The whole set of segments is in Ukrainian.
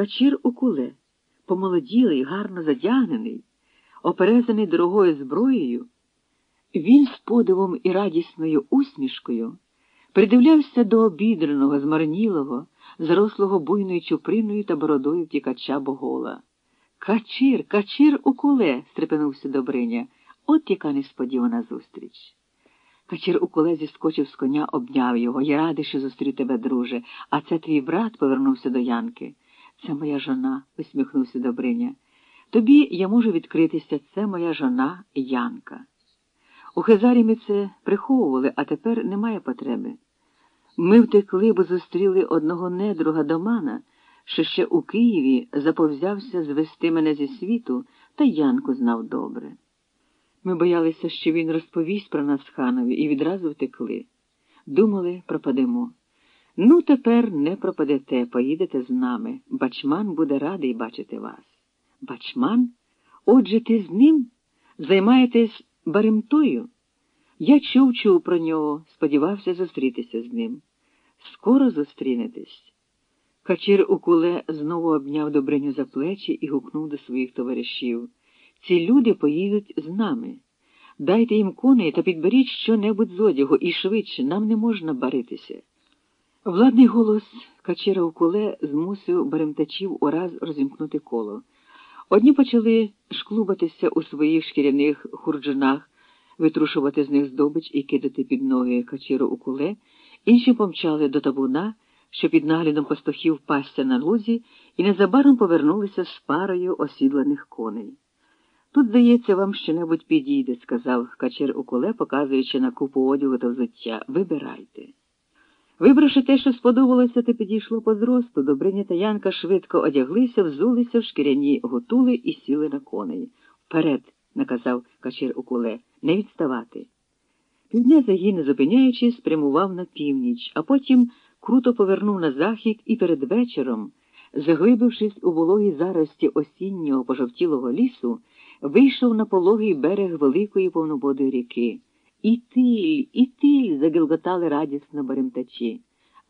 Качір у куле, помолоділий, гарно задягнений, оперезаний дорогою зброєю, він з подивом і радісною усмішкою придивлявся до обідреного, змарнілого, зрослого буйною чуприною та бородою втікача Богола. Качір, качір у куле, стрепенувся Добриня. От яка несподівана зустріч. Качір у куле зіскочив з коня, обняв його. Я радий, що зустрів тебе, друже, а це твій брат повернувся до Янки. Це моя жона, усміхнувся Добриня. Тобі я можу відкритися, це моя жона Янка. У Хезарі ми це приховували, а тепер немає потреби. Ми втекли, бо зустріли одного недруга домана, що ще у Києві заповзявся звести мене зі світу, та Янку знав добре. Ми боялися, що він розповість про нас ханові, і відразу втекли. Думали, пропадемо. Ну, тепер не пропадете, поїдете з нами. Бачман буде радий бачити вас. Бачман? Отже, ти з ним займаєтесь баремтою? Я чув чув про нього, сподівався зустрітися з ним. Скоро зустрінетесь. Качір у куле знову обняв Добриню за плечі і гукнув до своїх товаришів. Ці люди поїдуть з нами. Дайте їм коней та підберіть що-небудь з одягу і швидше, нам не можна баритися. Владний голос Качера у куле змусив баремтачів ураз розімкнути коло. Одні почали шклубатися у своїх шкіряних хурджинах, витрушувати з них здобич і кидати під ноги Качеру у куле, інші помчали до табуна, що під наглядом пастухів пасся на лузі, і незабаром повернулися з парою осідланих коней. Тут, здається, вам що-небудь підійде, сказав Качер у куле, показуючи на купу одягу та взуття. Вибирайте. Вибравши те, що сподобалося, та підійшло по зросту, Добриня та Янка швидко одяглися, взулися в шкіряні гутули і сіли на коней. Вперед, наказав Качер у куле, не відставати. Півдня загін, не зупиняючись, спрямував на північ, а потім круто повернув на захід і перед вечором, заглибившись у вологій зарості осіннього пожовтілого лісу, вийшов на пологий берег великої повнободої ріки. Ітиль, ітиль. загилготали радісно баремтачі.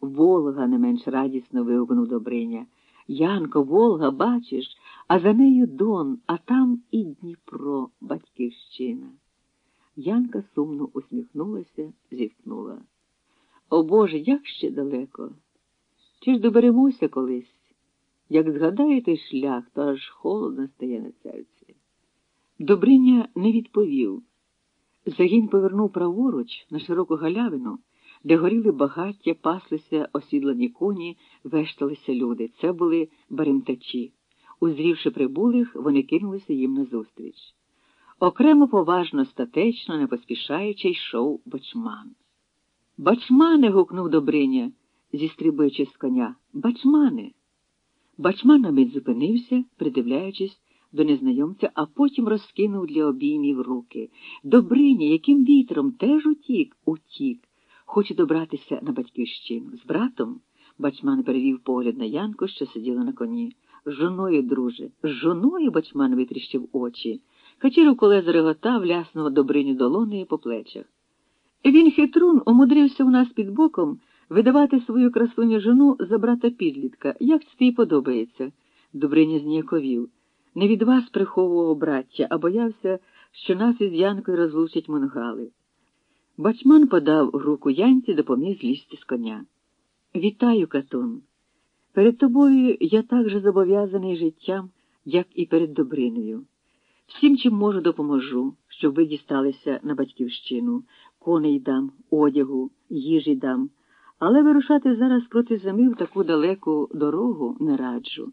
Волга не менш радісно вигукнув Добриня. Янко, Волга, бачиш, а за нею Дон, а там і Дніпро, батьківщина. Янка сумно усміхнулася, зітхнула. О Боже, як ще далеко. Чи ж доберемося колись? Як згадаєте шлях, то аж холодно стає на серці. Добриня не відповів. Загін повернув праворуч на широку галявину, де горіли багаття, паслися осідлані коні, вешталися люди. Це були баремтачі. Узрівши прибулих, вони кинулися їм назустріч. Окремо поважно, статечно, не поспішаючи, йшов бачман. Бачмане. гукнув Добриня, зістрибуючи з коня. Бачмане. Бачман на мить зупинився, придивляючись до незнайомця, а потім розкинув для обіймів руки. Добриня, яким вітром теж утік, утік. Хоче добратися на батьківщину. З братом бачман перевів погляд на Янку, що сиділа на коні. З жоною, друже, з жоною бачман витріщив очі. Качір коле зареготав, ляснув Добриню долонею по плечах. Він хитрун умудрився у нас під боком видавати свою красуню жону за брата підлітка. Як це тобі подобається? Добриня зніяковів. Не від вас приховував браття, а боявся, що нас із Янкою розлучать монгали. Бачман подав руку Янці, допоміг злізти з коня. Вітаю, Катун. Перед тобою я так же зобов'язаний життям, як і перед Добриною. Всім, чим можу, допоможу, щоб ви дісталися на батьківщину, коней дам, одягу, їжі дам, але вирушати зараз проти зими в таку далеку дорогу не раджу.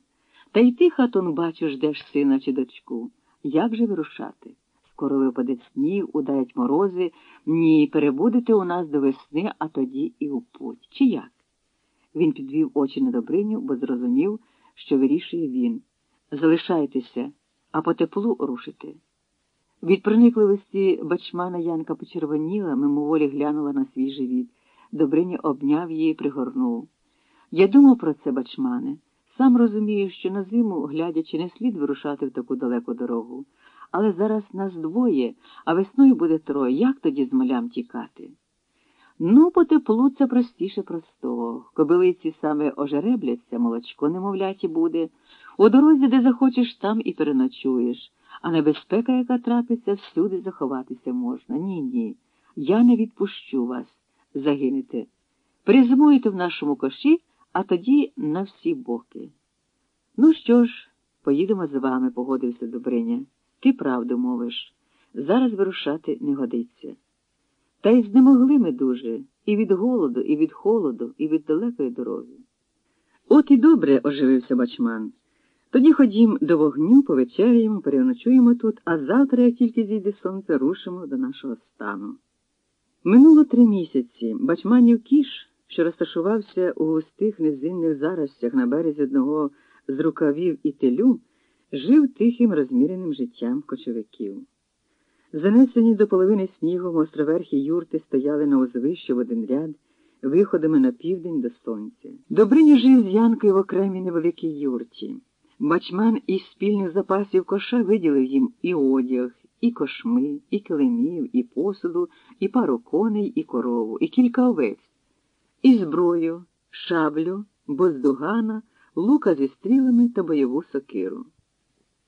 Та й ти, хатун, бачу, ждеш сина чи дочку. Як же вирушати? Скоро випаде сніг, удають морози, ні, перебудете у нас до весни, а тоді і у путь. Чи як? Він підвів очі на Добриню, бо зрозумів, що вирішує він. Залишайтеся, а по теплу рушите. Від проникливості бачмана Янка почервоніла, мимоволі глянула на свій живіт. Добриня обняв її пригорнув. Я думав про це, бачмане. Сам розумію, що на зиму, глядячи, не слід вирушати в таку далеку дорогу. Але зараз нас двоє, а весною буде троє. Як тоді з малям тікати? Ну, по теплу це простіше простого. Кобилиці саме ожеребляться, молочко немовляті буде. У дорозі, де захочеш, там і переночуєш, а небезпека, яка трапиться, всюди заховатися можна. Ні, ні. Я не відпущу вас, загинете. Призимуєте в нашому коші, а тоді на всі боки. Ну що ж, поїдемо з вами, погодився Добриня. Ти правду мовиш. Зараз вирушати не годиться. Та й знемогли ми дуже і від голоду, і від холоду, і від далекої дороги. От і добре, оживився бачман. Тоді ходім до вогню, повечеряємо, переночуємо тут, а завтра, як тільки зійде сонце, рушимо до нашого стану. Минуло три місяці. Бачманів кіш, що розташувався у густих низинних заростях на березі одного з рукавів і телю, жив тихим розміреним життям кочовиків. Занесені до половини снігом островерхі юрти стояли на узвищі в один ряд, виходами на південь до сонця. Добриня жив з Янкою в окремій невеликій юрті. Бачман із спільних запасів коша виділив їм і одяг, і кошми, і килимів, і посуду, і пару коней, і корову, і кілька овець, і зброю, шаблю, боздугана, лука зі стрілами та бойову сокиру.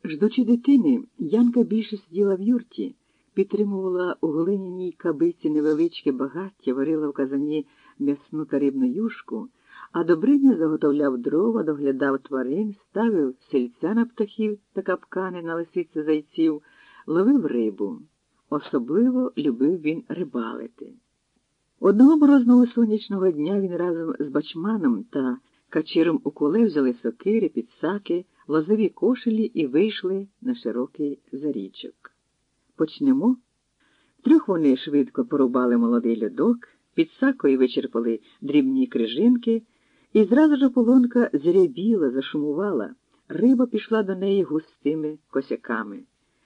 Ждучи дитини, Янка більше сиділа в юрті, підтримувала у глиняній кабиці невеличке багаття, варила в казані м'ясну та рибну юшку, а Добриня заготовляв дрова, доглядав тварин, ставив сельця на птахів та капкани на лисиці зайців, ловив рибу. Особливо любив він рибалити. Одного морозного сонячного дня він разом з бачманом та качиром у куле взяли сокири, підсаки, лозові кошелі і вийшли на широкий зарічок. Почнемо. Трьох вони швидко порубали молодий льодок, під сакою вичерпали дрібні крижинки, і зразу ж полонка зрябіла, зашумувала, риба пішла до неї густими косяками.